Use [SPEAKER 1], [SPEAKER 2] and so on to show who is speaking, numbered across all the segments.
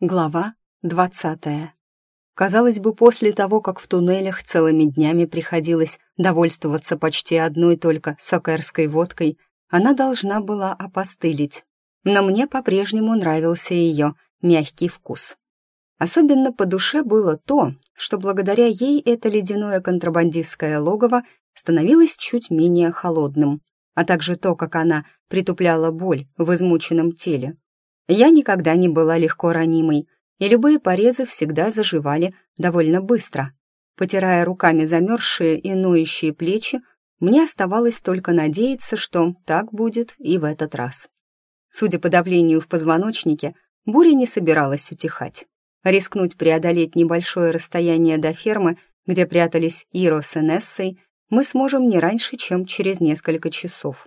[SPEAKER 1] Глава двадцатая. Казалось бы, после того, как в туннелях целыми днями приходилось довольствоваться почти одной только сокерской водкой, она должна была опостылить. Но мне по-прежнему нравился ее мягкий вкус. Особенно по душе было то, что благодаря ей это ледяное контрабандистское логово становилось чуть менее холодным, а также то, как она притупляла боль в измученном теле, я никогда не была легко ранимой, и любые порезы всегда заживали довольно быстро. Потирая руками замерзшие и ноющие плечи, мне оставалось только надеяться, что так будет и в этот раз. Судя по давлению в позвоночнике, буря не собиралась утихать. Рискнуть преодолеть небольшое расстояние до фермы, где прятались Иро с Энессой, мы сможем не раньше, чем через несколько часов.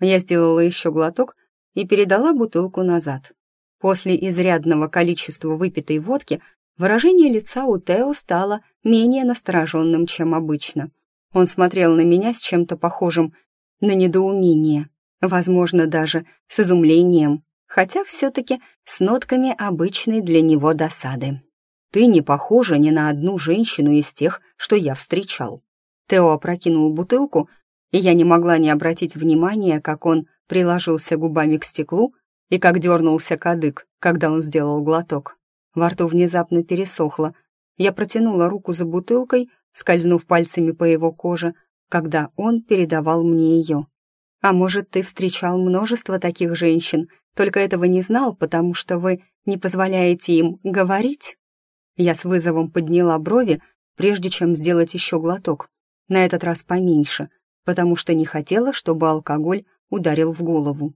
[SPEAKER 1] Я сделала еще глоток и передала бутылку назад. После изрядного количества выпитой водки выражение лица у Тео стало менее настороженным, чем обычно. Он смотрел на меня с чем-то похожим на недоумение, возможно, даже с изумлением, хотя все-таки с нотками обычной для него досады. «Ты не похожа ни на одну женщину из тех, что я встречал». Тео опрокинул бутылку, и я не могла не обратить внимания, как он приложился губами к стеклу и как дернулся кадык, когда он сделал глоток. Во рту внезапно пересохло. Я протянула руку за бутылкой, скользнув пальцами по его коже, когда он передавал мне ее. «А может, ты встречал множество таких женщин, только этого не знал, потому что вы не позволяете им говорить?» Я с вызовом подняла брови, прежде чем сделать еще глоток. На этот раз поменьше, потому что не хотела, чтобы алкоголь ударил в голову.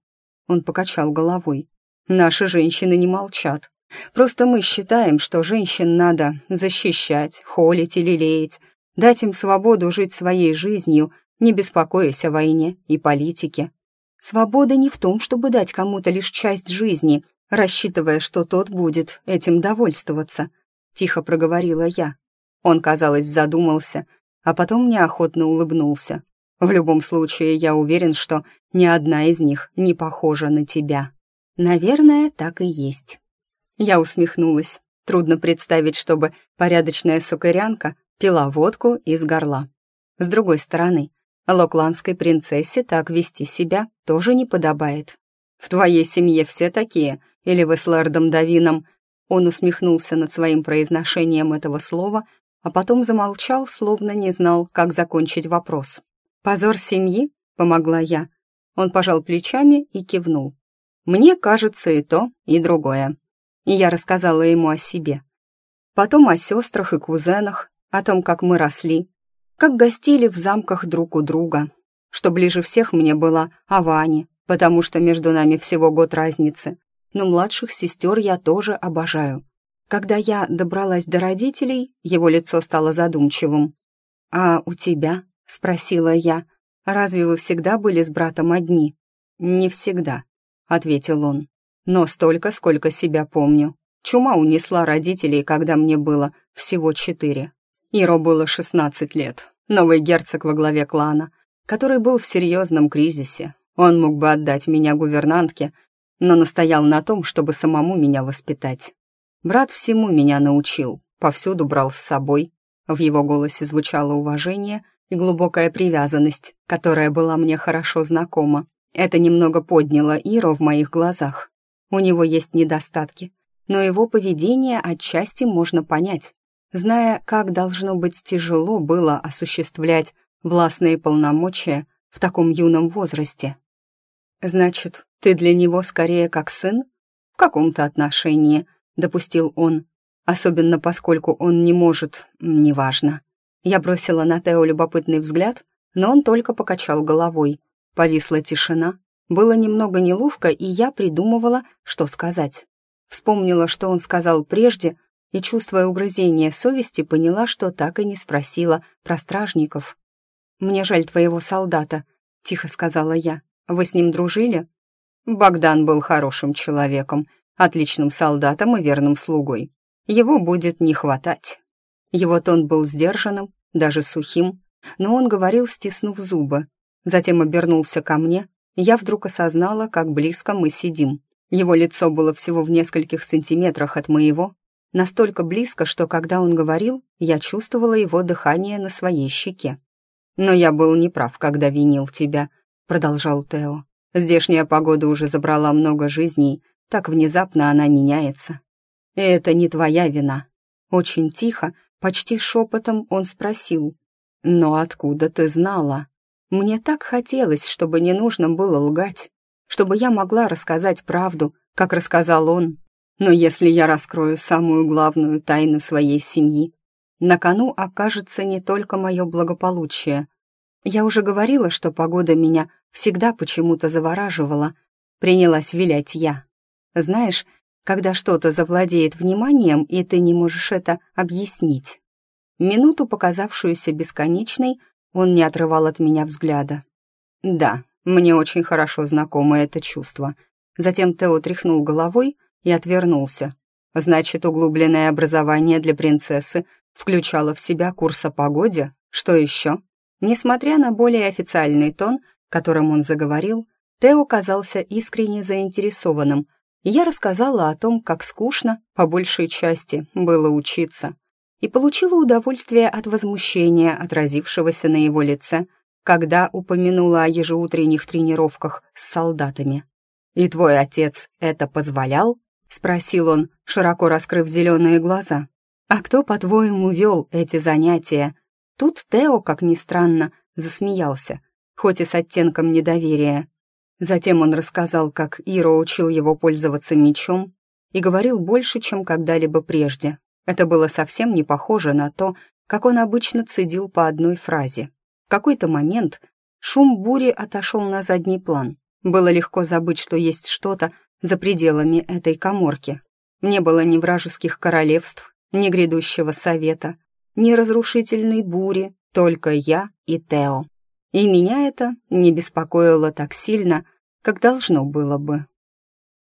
[SPEAKER 1] Он покачал головой. «Наши женщины не молчат. Просто мы считаем, что женщин надо защищать, холить или лелеять, дать им свободу жить своей жизнью, не беспокоясь о войне и политике. Свобода не в том, чтобы дать кому-то лишь часть жизни, рассчитывая, что тот будет этим довольствоваться», — тихо проговорила я. Он, казалось, задумался, а потом неохотно улыбнулся. В любом случае, я уверен, что ни одна из них не похожа на тебя. Наверное, так и есть. Я усмехнулась. Трудно представить, чтобы порядочная сукарянка пила водку из горла. С другой стороны, локландской принцессе так вести себя тоже не подобает. В твоей семье все такие, или вы с лэрдом Давином? Он усмехнулся над своим произношением этого слова, а потом замолчал, словно не знал, как закончить вопрос. «Позор семьи?» — помогла я. Он пожал плечами и кивнул. «Мне кажется и то, и другое». И я рассказала ему о себе. Потом о сестрах и кузенах, о том, как мы росли, как гостили в замках друг у друга, что ближе всех мне была Авани, потому что между нами всего год разницы, но младших сестер я тоже обожаю. Когда я добралась до родителей, его лицо стало задумчивым. «А у тебя?» — спросила я. «Разве вы всегда были с братом одни?» «Не всегда», — ответил он. «Но столько, сколько себя помню. Чума унесла родителей, когда мне было всего четыре. Иро было шестнадцать лет, новый герцог во главе клана, который был в серьезном кризисе. Он мог бы отдать меня гувернантке, но настоял на том, чтобы самому меня воспитать. Брат всему меня научил, повсюду брал с собой. В его голосе звучало уважение — и глубокая привязанность, которая была мне хорошо знакома. Это немного подняло Иро в моих глазах. У него есть недостатки, но его поведение отчасти можно понять. Зная, как должно быть тяжело было осуществлять властные полномочия в таком юном возрасте. «Значит, ты для него скорее как сын?» «В каком-то отношении», — допустил он, особенно поскольку он не может, неважно. Я бросила на Тео любопытный взгляд, но он только покачал головой. Повисла тишина. Было немного неловко, и я придумывала, что сказать. Вспомнила, что он сказал прежде, и, чувствуя угрызение совести, поняла, что так и не спросила про стражников. «Мне жаль твоего солдата», — тихо сказала я. «Вы с ним дружили?» Богдан был хорошим человеком, отличным солдатом и верным слугой. Его будет не хватать. Его тон был сдержанным, даже сухим, но он говорил, стиснув зубы. Затем обернулся ко мне, и я вдруг осознала, как близко мы сидим. Его лицо было всего в нескольких сантиметрах от моего, настолько близко, что когда он говорил, я чувствовала его дыхание на своей щеке. «Но я был неправ, когда винил тебя», — продолжал Тео. «Здешняя погода уже забрала много жизней, так внезапно она меняется. Это не твоя вина». Очень тихо, почти шепотом он спросил. «Но откуда ты знала?» Мне так хотелось, чтобы не нужно было лгать, чтобы я могла рассказать правду, как рассказал он. Но если я раскрою самую главную тайну своей семьи, на кону окажется не только мое благополучие. Я уже говорила, что погода меня всегда почему-то завораживала. Принялась вилять я. Знаешь, когда что-то завладеет вниманием, и ты не можешь это объяснить. Минуту, показавшуюся бесконечной, он не отрывал от меня взгляда. «Да, мне очень хорошо знакомо это чувство». Затем Тео тряхнул головой и отвернулся. «Значит, углубленное образование для принцессы включало в себя курс о погоде? Что еще?» Несмотря на более официальный тон, которым он заговорил, Тео казался искренне заинтересованным, я рассказала о том, как скучно, по большей части, было учиться и получила удовольствие от возмущения, отразившегося на его лице, когда упомянула о ежеутренних тренировках с солдатами. «И твой отец это позволял?» — спросил он, широко раскрыв зеленые глаза. «А кто, по-твоему, вел эти занятия?» Тут Тео, как ни странно, засмеялся, хоть и с оттенком недоверия. Затем он рассказал, как Иро учил его пользоваться мечом и говорил больше, чем когда-либо прежде, это было совсем не похоже на то, как он обычно цедил по одной фразе. В какой-то момент шум бури отошел на задний план. Было легко забыть, что есть что-то за пределами этой коморки. Не было ни вражеских королевств, ни грядущего совета, ни разрушительной бури, только я и Тео. И меня это не беспокоило так сильно, как должно было бы.